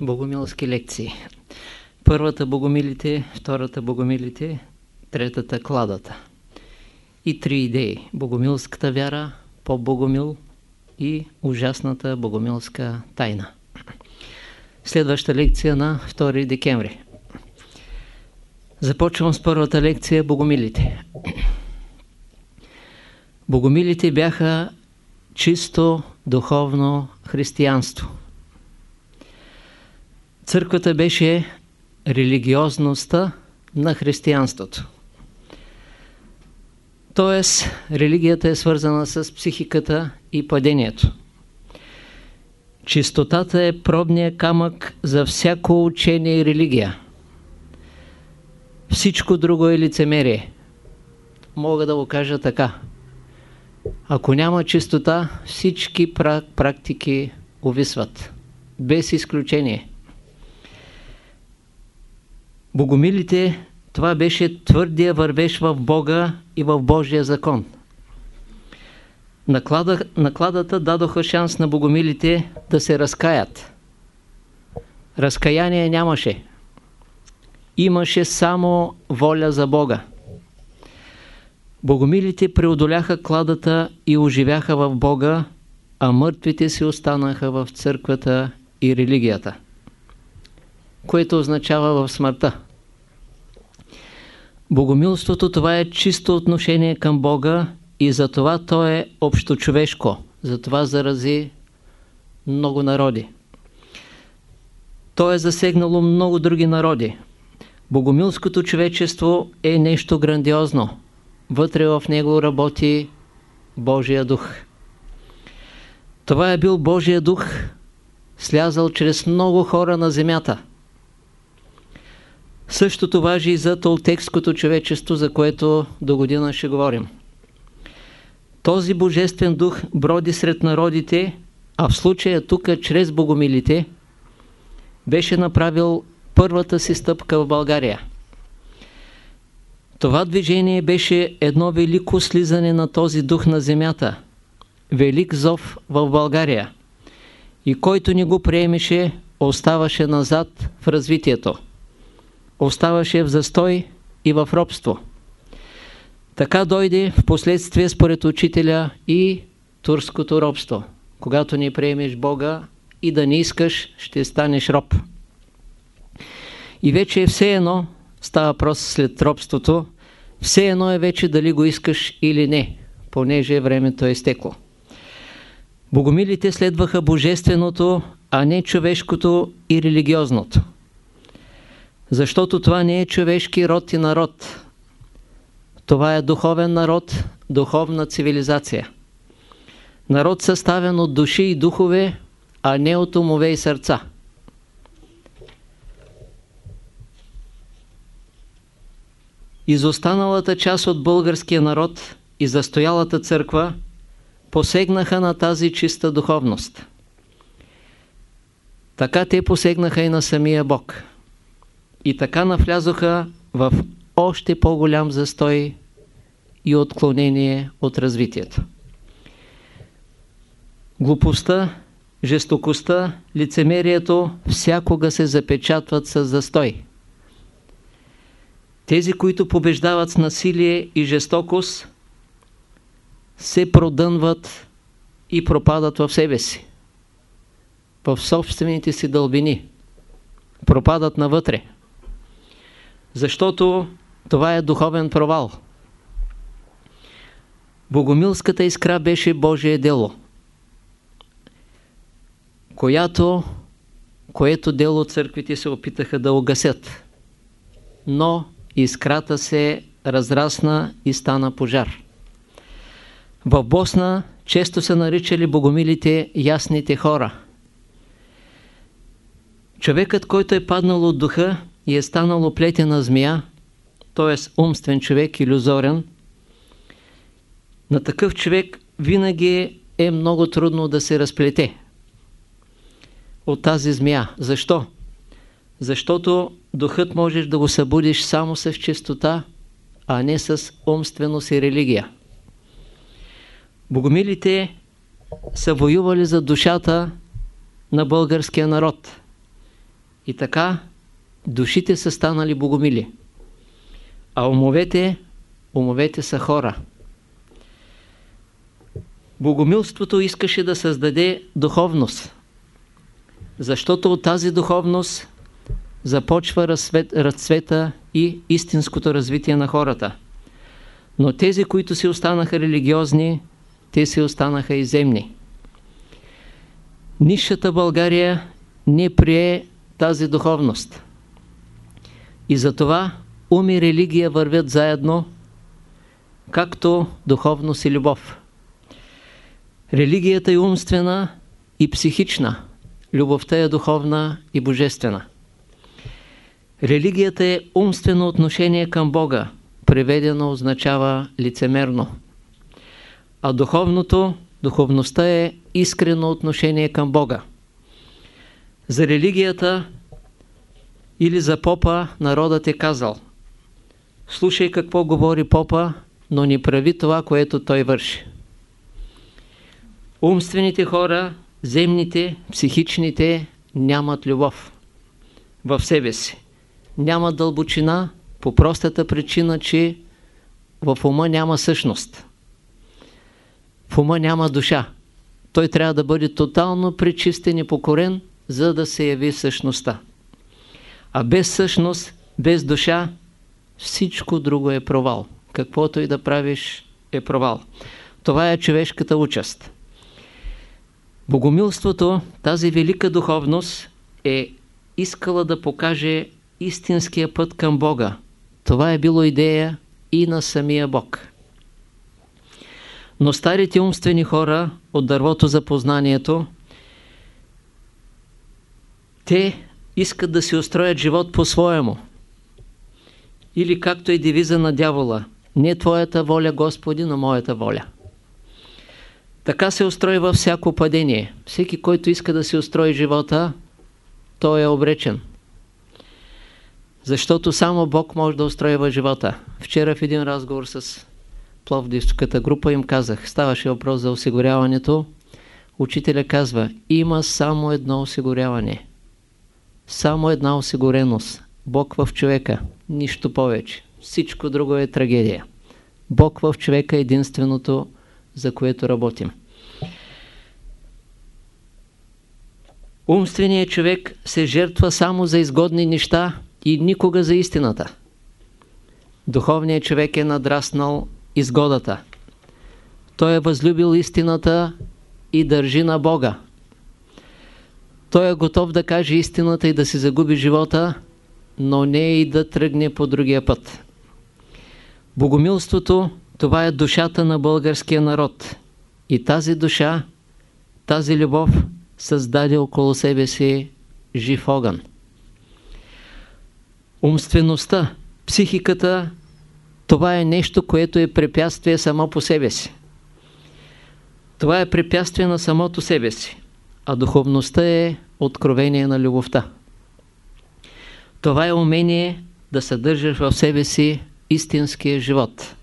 богомилски лекции. Първата богомилите, втората богомилите, третата кладата. И три идеи. Богомилската вяра, по-богомил и ужасната богомилска тайна. Следваща лекция на 2 декември. Започвам с първата лекция Богомилите. Богомилите бяха чисто духовно християнство. Църквата беше религиозността на християнството. Тоест, религията е свързана с психиката и падението. Чистотата е пробния камък за всяко учение и религия. Всичко друго е лицемерие. Мога да го кажа така. Ако няма чистота, всички практики увисват. Без изключение. Богомилите, това беше твърдия вървеж в Бога и в Божия закон. Наклада, накладата дадоха шанс на богомилите да се разкаят. Разкаяние нямаше. Имаше само воля за Бога. Богомилите преодоляха кладата и оживяха в Бога, а мъртвите си останаха в църквата и религията, което означава в смъртта. Богомилството това е чисто отношение към Бога и затова то е общочовешко, затова зарази много народи. То е засегнало много други народи. Богомилското човечество е нещо грандиозно. Вътре в него работи Божия дух. Това е бил Божия дух, слязал чрез много хора на земята. Същото важи и за толтекското човечество, за което до година ще говорим. Този божествен дух броди сред народите, а в случая тук, чрез богомилите, беше направил първата си стъпка в България. Това движение беше едно велико слизане на този дух на земята, велик зов в България. И който ни го приемеше, оставаше назад в развитието. Оставаше в застой и в робство. Така дойде в последствие според учителя и турското робство. Когато не приемеш Бога и да не искаш, ще станеш роб. И вече е все едно, става въпрос след робството, все едно е вече дали го искаш или не, понеже времето е стекло. Богомилите следваха божественото, а не човешкото и религиозното. Защото това не е човешки род и народ. Това е духовен народ, духовна цивилизация. Народ съставен от души и духове, а не от умове и сърца. Изостаналата част от българския народ и застоялата църква посегнаха на тази чиста духовност. Така те посегнаха и на самия Бог. И така навлязоха в още по-голям застой и отклонение от развитието. Глупостта, жестокостта, лицемерието всякога се запечатват с застой. Тези, които побеждават с насилие и жестокост, се продънват и пропадат в себе си, в собствените си дълбини, пропадат навътре. Защото това е духовен провал. Богомилската искра беше Божие дело, която, което дело църквите се опитаха да угасят. Но искрата се разрасна и стана пожар. В Босна често се наричали богомилите ясните хора. Човекът, който е паднал от духа и е станал оплетена змия, т.е. умствен човек, иллюзорен, на такъв човек винаги е много трудно да се разплете от тази змия. Защо? Защото духът можеш да го събудиш само с чистота, а не с умственост и религия. Богомилите са воювали за душата на българския народ И така душите са станали богомили. А умовете, умовете са хора. Богомилството искаше да създаде духовност, защото от тази духовност започва разцвет, разцвета и истинското развитие на хората. Но тези, които си останаха религиозни, те си останаха и земни. Нишата България не прие тази духовност. И затова ум и религия вървят заедно, както духовност и любов. Религията е умствена и психична, любовта е духовна и божествена. Религията е умствено отношение към Бога, преведено означава лицемерно. А духовното, духовността е искрено отношение към Бога. За религията или за попа народът е казал Слушай какво говори попа, но не прави това, което той върши. Умствените хора, земните, психичните нямат любов в себе си. Нямат дълбочина по простата причина, че в ума няма същност. В ума няма душа. Той трябва да бъде тотално пречистен и покорен, за да се яви същността. А без същност, без душа, всичко друго е провал. Каквото и да правиш е провал. Това е човешката участ. Богомилството, тази велика духовност е искала да покаже истинския път към Бога. Това е било идея и на самия Бог. Но старите умствени хора от дървото за познанието, те искат да си устроят живот по-своему. Или както е девиза на дявола, не Твоята воля, Господи, но моята воля. Така се устройва всяко падение. Всеки, който иска да си устрои живота, той е обречен. Защото само Бог може да устройва живота. Вчера в един разговор с Пловдивската група им казах, ставаше въпрос за осигуряването. Учителя казва, има само едно осигуряване. Само една осигуреност. Бог в човека. Нищо повече. Всичко друго е трагедия. Бог в човека е единственото, за което работим. Умственият човек се жертва само за изгодни неща и никога за истината. Духовният човек е надраснал изгодата. Той е възлюбил истината и държи на Бога. Той е готов да каже истината и да си загуби живота, но не и да тръгне по другия път. Богомилството, това е душата на българския народ. И тази душа, тази любов създаде около себе си жив огън. Умствеността, психиката, това е нещо, което е препятствие само по себе си. Това е препятствие на самото себе си, а духовността е откровение на любовта. Това е умение да съдържаш в себе си истинския живот.